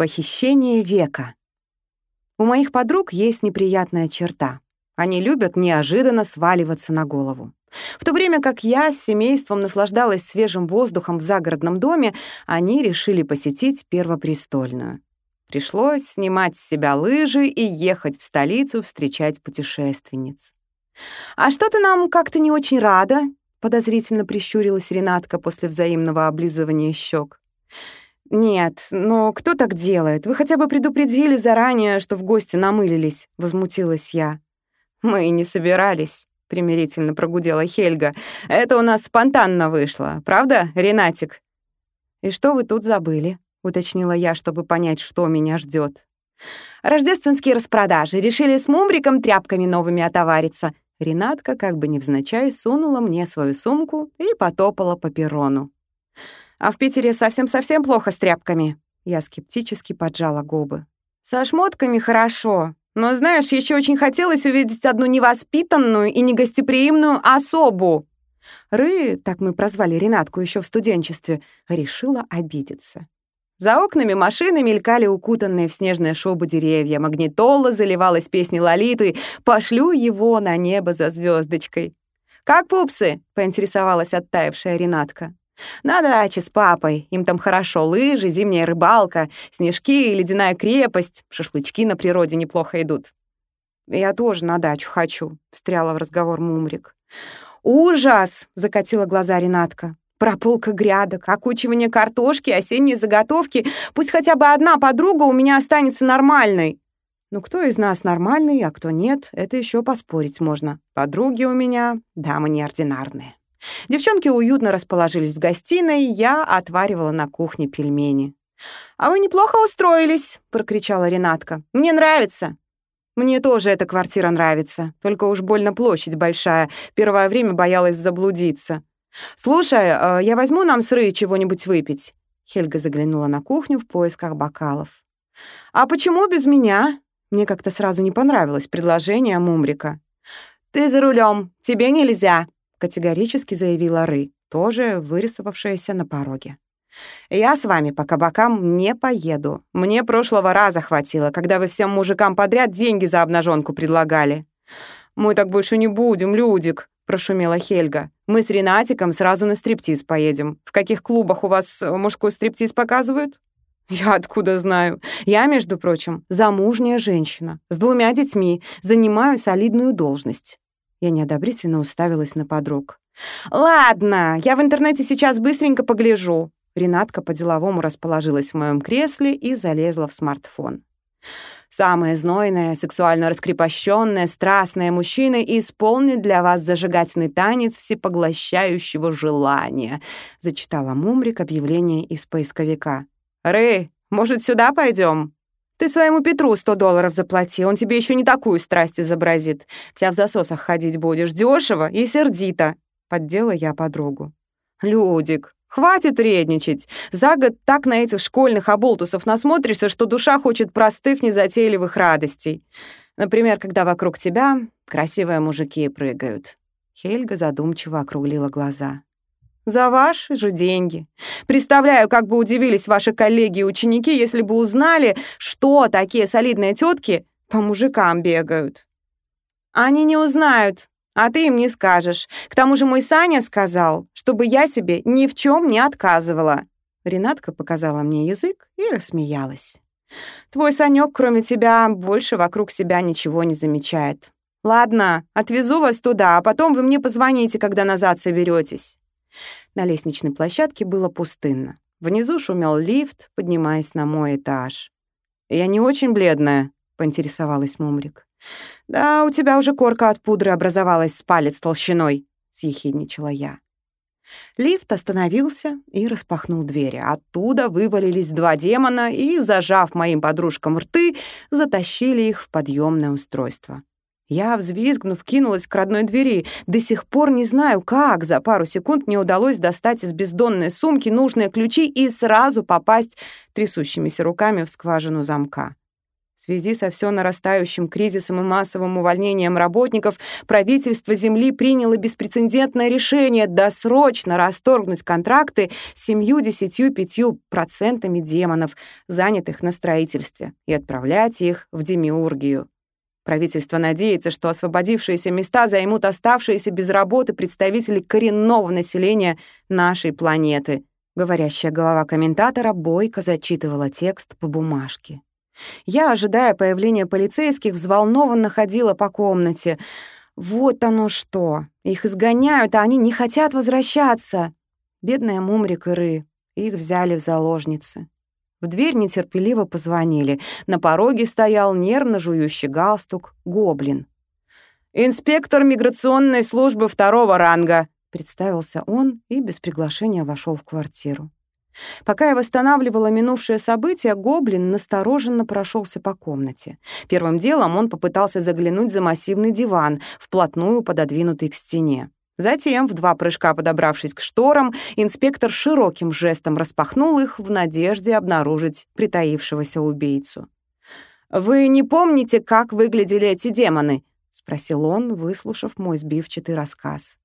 Похищение века. У моих подруг есть неприятная черта. Они любят неожиданно сваливаться на голову. В то время как я с семейством наслаждалась свежим воздухом в загородном доме, они решили посетить Первопрестольную. Пришлось снимать с себя лыжи и ехать в столицу встречать путешественниц. «А что ты нам как-то не очень рада?» — подозрительно прищурилась Ренатка после взаимного облизывания щек. «Нет, но кто так делает? Вы хотя бы предупредили заранее, что в гости намылились», — возмутилась я. «Мы не собирались», — примирительно прогудела Хельга. «Это у нас спонтанно вышло, правда, Ренатик?» «И что вы тут забыли?» — уточнила я, чтобы понять, что меня ждет. «Рождественские распродажи. Решили с мумриком тряпками новыми отовариться». Ренатка, как бы невзначай, сунула мне свою сумку и потопала по перрону. А в Питере совсем-совсем плохо с тряпками. Я скептически поджала губы. Со шмотками хорошо, но, знаешь, еще очень хотелось увидеть одну невоспитанную и негостеприимную особу. Ры, так мы прозвали Ренатку еще в студенчестве, решила обидеться. За окнами машины мелькали укутанные в снежное шубу деревья, магнитола заливалась песней Лолиты «Пошлю его на небо за звездочкой. «Как пупсы?» — поинтересовалась оттаившая Ренатка. На даче с папой. Им там хорошо. Лыжи, зимняя рыбалка, снежки, ледяная крепость. Шашлычки на природе неплохо идут. «Я тоже на дачу хочу», — встряла в разговор Мумрик. «Ужас!» — закатила глаза Ренатка. «Прополка грядок, окучивание картошки, осенние заготовки. Пусть хотя бы одна подруга у меня останется нормальной». Ну, кто из нас нормальный, а кто нет, это еще поспорить можно. Подруги у меня дамы неординарные. Девчонки уютно расположились в гостиной, я отваривала на кухне пельмени. «А вы неплохо устроились», — прокричала Ренатка. «Мне нравится». «Мне тоже эта квартира нравится, только уж больно площадь большая. Первое время боялась заблудиться». «Слушай, э, я возьму нам с Ры чего-нибудь выпить?» Хельга заглянула на кухню в поисках бокалов. «А почему без меня?» Мне как-то сразу не понравилось предложение Мумрика. «Ты за рулем, тебе нельзя», категорически заявила Ры, тоже вырисовавшаяся на пороге. «Я с вами по кабакам не поеду. Мне прошлого раза хватило, когда вы всем мужикам подряд деньги за обнаженку предлагали». «Мы так больше не будем, Людик», — прошумела Хельга. «Мы с Ренатиком сразу на стриптиз поедем. В каких клубах у вас мужской стриптиз показывают?» «Я откуда знаю? Я, между прочим, замужняя женщина, с двумя детьми, занимаю солидную должность. Я неодобрительно уставилась на подруг. «Ладно, я в интернете сейчас быстренько погляжу». Ренатка по-деловому расположилась в моем кресле и залезла в смартфон. «Самое знойное, сексуально раскрепощенное, страстное мужчина исполнит для вас зажигательный танец всепоглощающего желания», зачитала Мумрик объявление из поисковика. «Рэй, может, сюда пойдем? Ты своему Петру сто долларов заплати, он тебе еще не такую страсть изобразит. Вся в засосах ходить будешь, дешево и сердито», — поддела я подругу. «Людик, хватит вредничать. За год так на этих школьных оболтусов насмотришься, что душа хочет простых, незатейливых радостей. Например, когда вокруг тебя красивые мужики прыгают». Хельга задумчиво округлила глаза. За ваши же деньги. Представляю, как бы удивились ваши коллеги и ученики, если бы узнали, что такие солидные тетки по мужикам бегают. Они не узнают, а ты им не скажешь. К тому же мой Саня сказал, чтобы я себе ни в чем не отказывала. Ренатка показала мне язык и рассмеялась. Твой Санек, кроме тебя, больше вокруг себя ничего не замечает. Ладно, отвезу вас туда, а потом вы мне позвоните, когда назад соберетесь. На лестничной площадке было пустынно. Внизу шумел лифт, поднимаясь на мой этаж. «Я не очень бледная», — поинтересовалась Мумрик. «Да, у тебя уже корка от пудры образовалась с палец толщиной», — съехидничала я. Лифт остановился и распахнул двери. Оттуда вывалились два демона и, зажав моим подружкам рты, затащили их в подъемное устройство. Я, взвизгнув, кинулась к родной двери. До сих пор не знаю, как за пару секунд мне удалось достать из бездонной сумки нужные ключи и сразу попасть трясущимися руками в скважину замка. В связи со все нарастающим кризисом и массовым увольнением работников правительство Земли приняло беспрецедентное решение досрочно расторгнуть контракты с 75% демонов, занятых на строительстве, и отправлять их в Демиургию. Правительство надеется, что освободившиеся места займут оставшиеся без работы представители коренного населения нашей планеты. Говорящая голова комментатора бойко зачитывала текст по бумажке. Я, ожидая появления полицейских, взволнованно ходила по комнате. Вот оно что. Их изгоняют, а они не хотят возвращаться. Бедная Мумрик и Ры. Их взяли в заложницы. В дверь нетерпеливо позвонили. На пороге стоял нервно жующий галстук гоблин. «Инспектор миграционной службы второго ранга», — представился он и без приглашения вошел в квартиру. Пока я восстанавливала минувшее событие, гоблин настороженно прошелся по комнате. Первым делом он попытался заглянуть за массивный диван, вплотную пододвинутый к стене. Затем, в два прыжка подобравшись к шторам, инспектор широким жестом распахнул их в надежде обнаружить притаившегося убийцу. «Вы не помните, как выглядели эти демоны?» — спросил он, выслушав мой сбивчатый рассказ.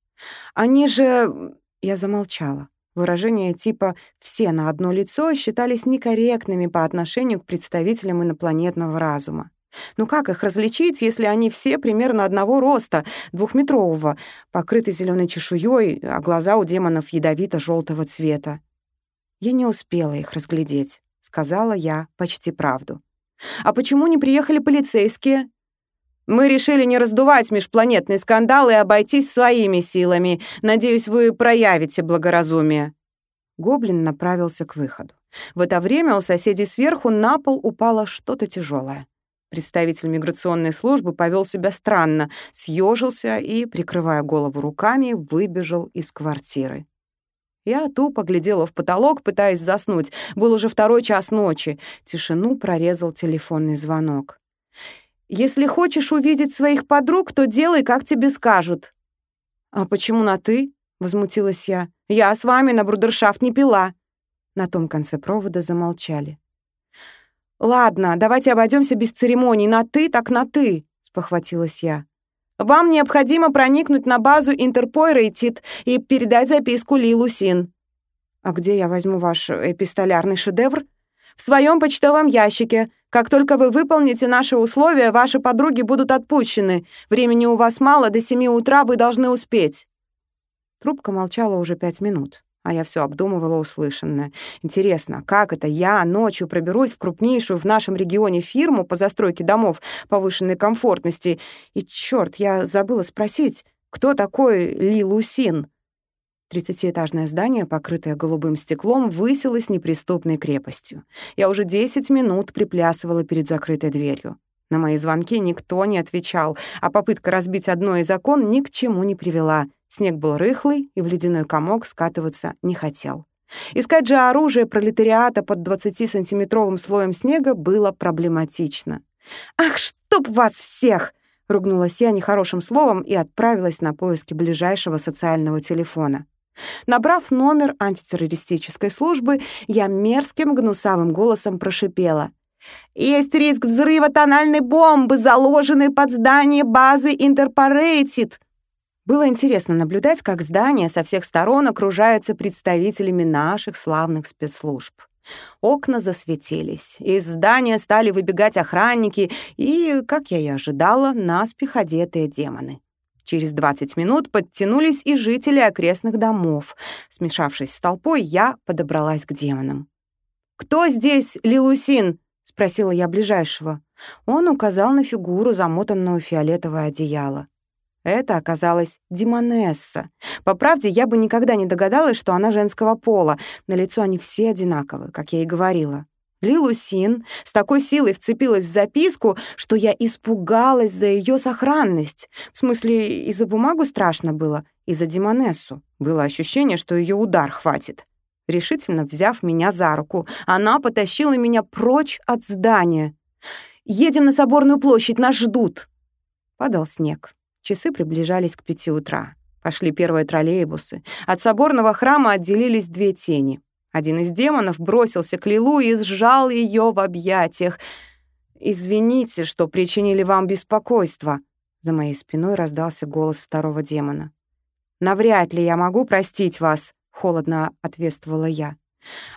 «Они же...» — я замолчала. Выражения типа «все на одно лицо» считались некорректными по отношению к представителям инопланетного разума. Ну как их различить, если они все примерно одного роста, двухметрового, покрыты зеленой чешуей, а глаза у демонов ядовито желтого цвета? Я не успела их разглядеть, сказала я почти правду. А почему не приехали полицейские? Мы решили не раздувать межпланетный скандал и обойтись своими силами. Надеюсь, вы проявите благоразумие. Гоблин направился к выходу. В это время у соседей сверху на пол упало что-то тяжелое. Представитель миграционной службы повел себя странно, съежился и, прикрывая голову руками, выбежал из квартиры. Я тупо глядела в потолок, пытаясь заснуть. Был уже второй час ночи. Тишину прорезал телефонный звонок. «Если хочешь увидеть своих подруг, то делай, как тебе скажут». «А почему на «ты»?» — возмутилась я. «Я с вами на брудершафт не пила». На том конце провода замолчали. «Ладно, давайте обойдемся без церемоний. На «ты» так на «ты», — спохватилась я. «Вам необходимо проникнуть на базу Интерпойрейтит и передать записку Ли Лусин». «А где я возьму ваш эпистолярный шедевр?» «В своем почтовом ящике. Как только вы выполните наши условия, ваши подруги будут отпущены. Времени у вас мало, до семи утра вы должны успеть». Трубка молчала уже пять минут. А я все обдумывала услышанное. Интересно, как это я ночью проберусь в крупнейшую в нашем регионе фирму по застройке домов повышенной комфортности? И черт, я забыла спросить, кто такой Ли Лусин? Тридцатиэтажное здание, покрытое голубым стеклом, высилось неприступной крепостью. Я уже десять минут приплясывала перед закрытой дверью. На мои звонки никто не отвечал, а попытка разбить одно из окон ни к чему не привела. Снег был рыхлый и в ледяной комок скатываться не хотел. Искать же оружие пролетариата под 20-сантиметровым слоем снега было проблематично. «Ах, чтоб вас всех!» — ругнулась я нехорошим словом и отправилась на поиски ближайшего социального телефона. Набрав номер антитеррористической службы, я мерзким гнусавым голосом прошипела. «Есть риск взрыва тональной бомбы, заложенной под здание базы Интерпорейтед!» Было интересно наблюдать, как здание со всех сторон окружается представителями наших славных спецслужб. Окна засветились, из здания стали выбегать охранники и, как я и ожидала, наспех одетые демоны. Через 20 минут подтянулись и жители окрестных домов. Смешавшись с толпой, я подобралась к демонам. «Кто здесь, Лилусин?» — спросила я ближайшего. Он указал на фигуру, замотанную фиолетовое одеяло. Это оказалась Димонесса. По правде, я бы никогда не догадалась, что она женского пола. На лицо они все одинаковы, как я и говорила. Лилусин с такой силой вцепилась в записку, что я испугалась за ее сохранность. В смысле, и за бумагу страшно было, и за Димонессу. Было ощущение, что ее удар хватит. Решительно взяв меня за руку, она потащила меня прочь от здания. «Едем на Соборную площадь, нас ждут!» Падал снег. Часы приближались к пяти утра. Пошли первые троллейбусы. От соборного храма отделились две тени. Один из демонов бросился к Лилу и сжал ее в объятиях. «Извините, что причинили вам беспокойство», — за моей спиной раздался голос второго демона. «Навряд ли я могу простить вас», — холодно ответствовала я.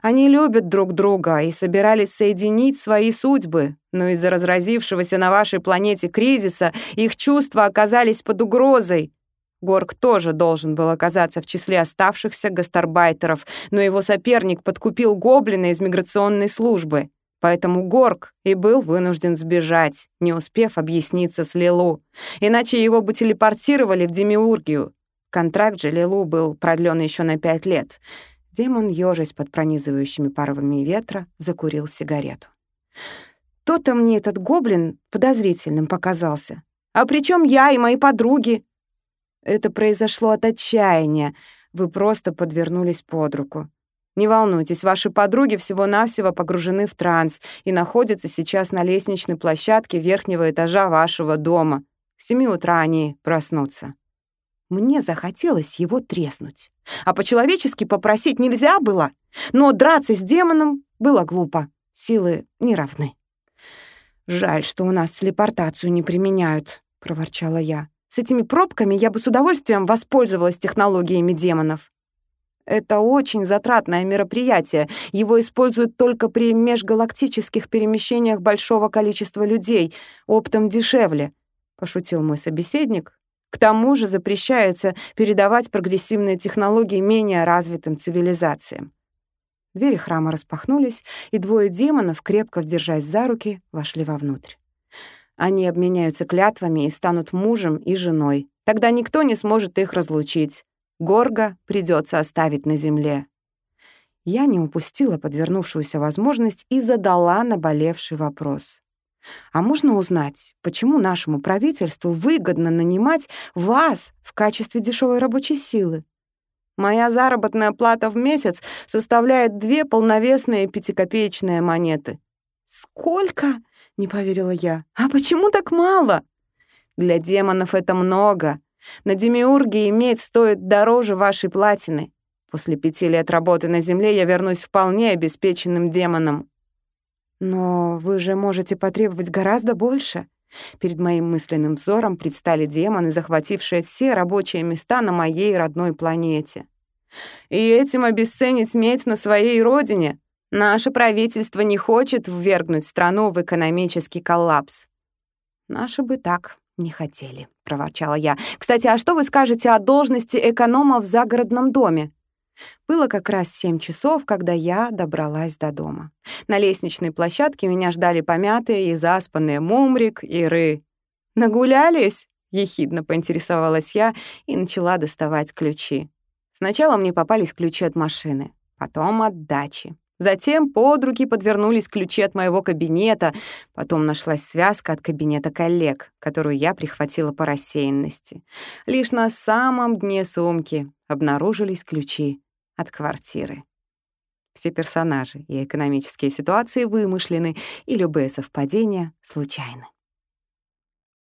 «Они любят друг друга и собирались соединить свои судьбы, но из-за разразившегося на вашей планете кризиса их чувства оказались под угрозой. Горг тоже должен был оказаться в числе оставшихся гастарбайтеров, но его соперник подкупил гоблина из миграционной службы. Поэтому Горг и был вынужден сбежать, не успев объясниться с Лилу. Иначе его бы телепортировали в Демиургию. Контракт же Лилу был продлен еще на пять лет. Демон, ёжась под пронизывающими паровыми ветра, закурил сигарету. То-то мне этот гоблин подозрительным показался. А при я и мои подруги? Это произошло от отчаяния. Вы просто подвернулись под руку. Не волнуйтесь, ваши подруги всего-навсего погружены в транс и находятся сейчас на лестничной площадке верхнего этажа вашего дома. К семи утра они проснутся. Мне захотелось его треснуть. А по-человечески попросить нельзя было. Но драться с демоном было глупо. Силы не равны. «Жаль, что у нас телепортацию не применяют», — проворчала я. «С этими пробками я бы с удовольствием воспользовалась технологиями демонов». Это очень затратное мероприятие. Его используют только при межгалактических перемещениях большого количества людей. Оптом дешевле», — пошутил мой собеседник. «К тому же запрещается передавать прогрессивные технологии менее развитым цивилизациям». Двери храма распахнулись, и двое демонов, крепко держась за руки, вошли вовнутрь. Они обменяются клятвами и станут мужем и женой. Тогда никто не сможет их разлучить. Горга придется оставить на земле. Я не упустила подвернувшуюся возможность и задала наболевший вопрос. А можно узнать, почему нашему правительству выгодно нанимать вас в качестве дешевой рабочей силы? Моя заработная плата в месяц составляет две полновесные пятикопеечные монеты. «Сколько?» — не поверила я. «А почему так мало?» «Для демонов это много. На Демиурге иметь стоит дороже вашей платины. После пяти лет работы на Земле я вернусь вполне обеспеченным демоном. Но вы же можете потребовать гораздо больше. Перед моим мысленным взором предстали демоны, захватившие все рабочие места на моей родной планете. И этим обесценить медь на своей родине? Наше правительство не хочет ввергнуть страну в экономический коллапс. Наши бы так «Не хотели», — проворчала я. «Кстати, а что вы скажете о должности эконома в загородном доме?» Было как раз семь часов, когда я добралась до дома. На лестничной площадке меня ждали помятые и заспанные Мумрик и Ры. «Нагулялись?» — ехидно поинтересовалась я и начала доставать ключи. Сначала мне попались ключи от машины, потом от дачи. Затем под руки подвернулись ключи от моего кабинета, потом нашлась связка от кабинета коллег, которую я прихватила по рассеянности. Лишь на самом дне сумки обнаружились ключи от квартиры. Все персонажи и экономические ситуации вымышлены, и любые совпадения случайны.